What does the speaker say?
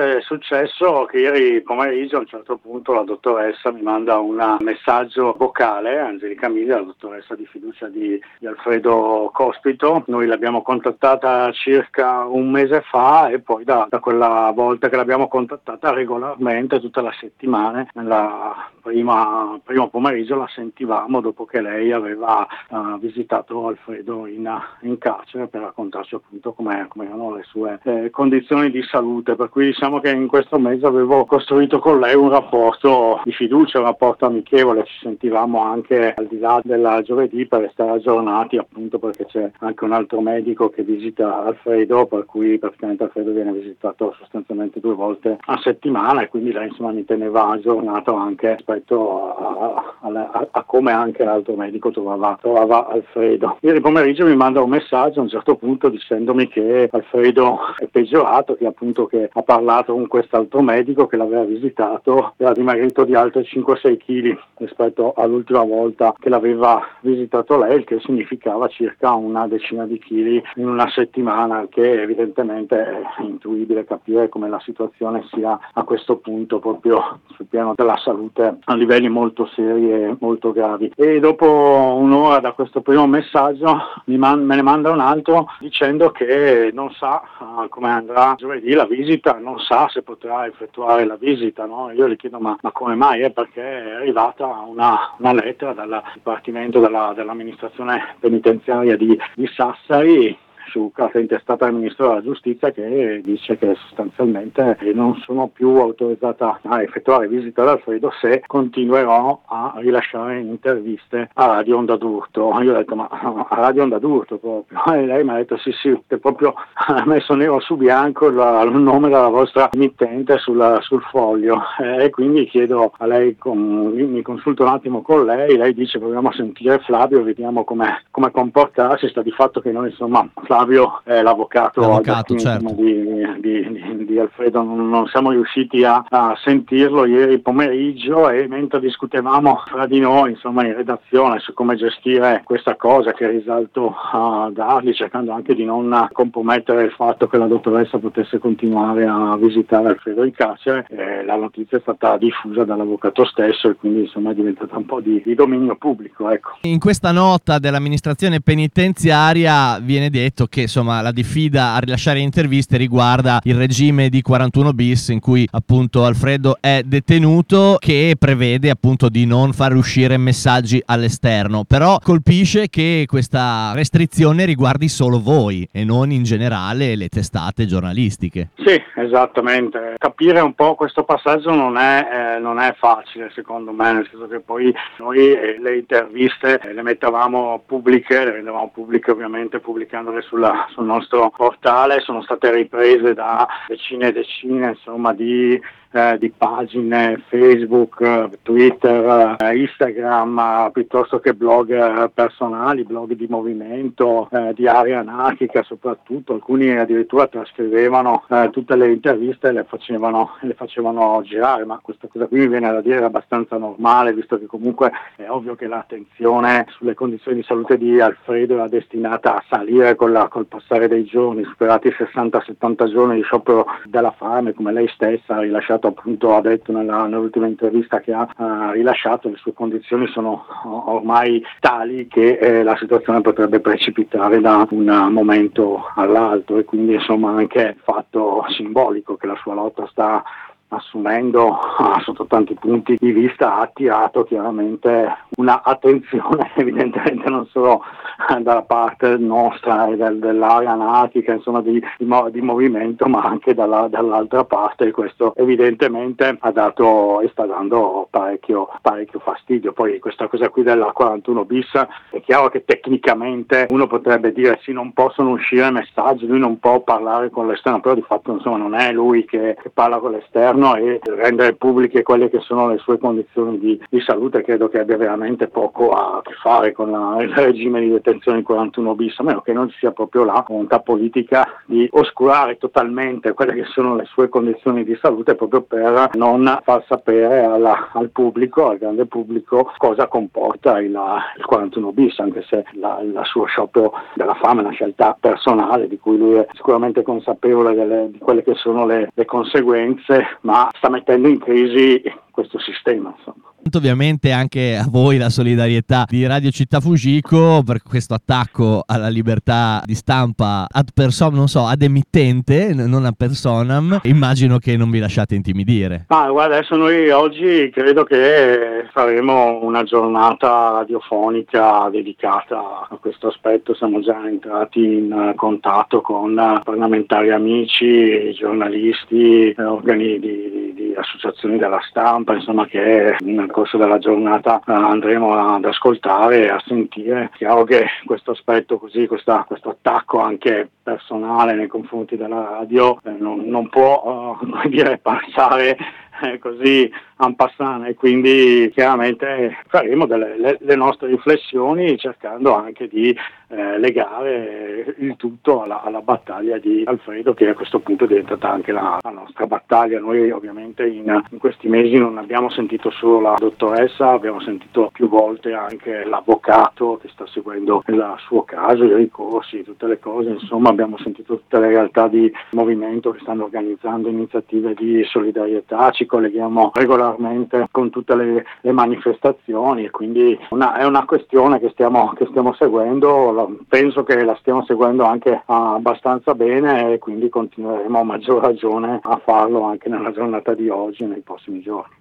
È successo che ieri pomeriggio a un certo punto la dottoressa mi manda un messaggio vocale, Angelica Miglia, la dottoressa di fiducia di, di Alfredo Cospito. Noi l'abbiamo contattata circa un mese fa e poi da, da quella volta che l'abbiamo contattata regolarmente tutte le settimane, nella prima, primo pomeriggio la sentivamo dopo che lei aveva uh, visitato Alfredo in, in, carcere per raccontarci appunto come erano le sue eh, condizioni di salute. Per cui diciamo che in questo mese avevo costruito con lei un rapporto di fiducia, un rapporto amichevole, ci sentivamo anche al di là della giovedì per restare aggiornati appunto perché c'è anche un altro medico che visita Alfredo, per cui praticamente Alfredo viene visitato sostanzialmente due volte a settimana e quindi lei insomma mi teneva aggiornato anche rispetto a, a, a come anche l'altro medico trovava, trovava, Alfredo. Ieri pomeriggio mi manda un messaggio a un certo punto dicendomi che Alfredo è peggiorato, che appunto che ha parlato con quest'altro medico che l'aveva visitato, era dimagrito di altri 5-6 kg rispetto all'ultima volta che l'aveva visitato lei, il che significava circa una decina di chili in una settimana, che evidentemente è intuibile capire come la situazione sia a questo punto proprio sul piano della salute a livelli molto seri e molto gravi. E dopo un'ora da questo primo messaggio man- me ne manda un altro dicendo che non sa uh, come andrà giovedì la visita, non sa se potrà effettuare la visita. No? Io gli chiedo ma, ma come mai? È perché è arrivata una, una lettera dal Dipartimento della, dell'amministrazione penitenziaria di, di Sassari su carta intestata al Ministro della Giustizia che dice che sostanzialmente non sono più autorizzata a effettuare visite ad Alfredo se continuerò a rilasciare interviste a Radio Onda d'Urto. Io ho detto ma a Radio Onda d'Urto proprio e lei mi ha detto sì sì, che proprio messo nero su bianco il, il nome della vostra emittente sulla, sul foglio e quindi chiedo a lei, con, mi consulto un attimo con lei, lei dice proviamo a sentire Flavio, vediamo come comportarsi, sta di fatto che noi insomma Flavio è l'avvocato, l'avvocato certo. di, di, di, di, Alfredo, non, siamo riusciti a, a, sentirlo ieri pomeriggio e mentre discutevamo fra di noi insomma, in redazione su come gestire questa cosa che risalto a dargli cercando anche di non compromettere il fatto che la dottoressa potesse continuare a visitare Alfredo in carcere, eh, la notizia è stata diffusa dall'avvocato stesso e quindi insomma, è diventata un po' di, dominio pubblico. Ecco. In questa nota dell'amministrazione penitenziaria viene detto che insomma la diffida a rilasciare interviste riguarda il regime di 41 bis in cui appunto Alfredo è detenuto che prevede appunto di non far uscire messaggi all'esterno. Però colpisce che questa restrizione riguardi solo voi e non in generale le testate giornalistiche. Sì esattamente. Capire un po' questo passaggio non è, eh, non è facile secondo me nel senso che poi noi eh, le interviste eh, le mettevamo pubbliche le rendevamo pubbliche ovviamente pubblicandole sul sulla, sul nostro portale, sono state riprese da decine e decine insomma, di eh, di pagine Facebook, Twitter, eh, Instagram, piuttosto che blog eh, personali, blog di movimento, eh, di area anarchica soprattutto, alcuni addirittura trascrivevano eh, tutte le interviste e le facevano, le facevano girare, ma questa cosa qui mi viene da dire abbastanza normale, visto che comunque è ovvio che l'attenzione sulle condizioni di salute di Alfredo era destinata a salire con la, col passare dei giorni, superati i 60-70 giorni di sciopero della fame, come lei stessa ha rilasciato appunto ha detto nella, nell'ultima intervista che ha uh, rilasciato, le sue condizioni sono ormai tali che eh, la situazione potrebbe precipitare da un momento all'altro e quindi insomma anche il fatto simbolico che la sua lotta sta assumendo sotto tanti punti di vista ha attirato chiaramente una attenzione evidentemente non solo dalla parte nostra e del, dell'area anarchica insomma di, di, di movimento ma anche dalla, dall'altra parte. E questo evidentemente ha dato e sta dando parecchio, parecchio fastidio. Poi questa cosa qui della 41 bis è chiaro che tecnicamente uno potrebbe dire sì non possono uscire messaggi lui non può parlare con l'esterno però di fatto insomma non è lui che, che parla con l'esterno giorno e rendere pubbliche quelle che sono le sue condizioni di, di salute credo che abbia veramente poco a che fare con la, il regime di detenzione 41 bis, a meno che non ci sia proprio la volontà politica di oscurare totalmente quelle che sono le sue condizioni di salute proprio per non far sapere alla, al pubblico, al grande pubblico, cosa comporta il, il 41 bis, anche se il suo sciopero della fame è una scelta personale di cui lui è sicuramente consapevole delle, di quelle che sono le, le conseguenze, ma sta mettendo in crisi questo sistema. Insomma. Ovviamente anche a voi la solidarietà di Radio Città Fugico per questo attacco alla libertà di stampa ad personam, non so, ad emittente, non a personam. Immagino che non vi lasciate intimidire. Ma guarda, adesso noi oggi credo che faremo una giornata radiofonica dedicata a questo aspetto. Siamo già entrati in contatto con parlamentari amici, giornalisti, organi di, di associazioni della stampa, insomma che nel corso della giornata eh, andremo ad ascoltare e a sentire. Chiaro che questo aspetto così, questa, questo attacco anche personale nei confronti della radio eh, non, non, può uh, dire, passare eh, così en passant e quindi chiaramente faremo delle, le, le nostre riflessioni cercando anche di eh, legare il tutto alla, alla, battaglia di Alfredo che a questo punto è diventata anche la, la nostra battaglia. Noi ovviamente in, in, questi mesi non abbiamo sentito solo la dottoressa, abbiamo sentito più volte anche l'avvocato che sta seguendo il suo caso, i ricorsi, tutte le cose, insomma abbiamo sentito tutte le realtà di movimento che stanno organizzando iniziative di solidarietà, ci colleghiamo regolarmente con tutte le, le manifestazioni e quindi una, è una questione che stiamo, che stiamo seguendo, penso che la stiamo seguendo anche abbastanza bene e quindi continueremo a maggior ragione a farlo anche nella giornata di oggi e nei prossimi giorni.